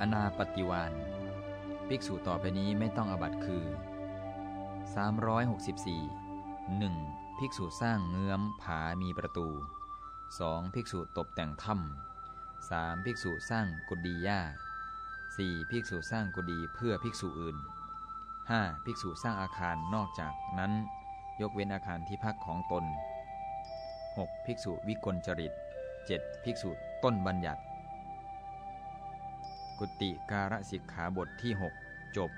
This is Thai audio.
อนาปฏิวานภิกษุต่อไปนี้ไม่ต้องอบัตคือ 364 1. ภิกษุสร้างเงื้อมผามีประตู 2. ภิกษุตกแต่งถ้ำ 3. ภิกษุสร้างกุฏิหญ้า 4. ภิกษุสร้างกุฏิเพื่อภิกษุอื่น 5. ภิกษุสร้างอาคารนอกจากนั้น ยกเว้นอาคารที่พักของตน 6. ภิกษุวิกลจริต 7. ภิกษุต้นบัญญัติ กุติการสิกขาบทที่ 6 จบ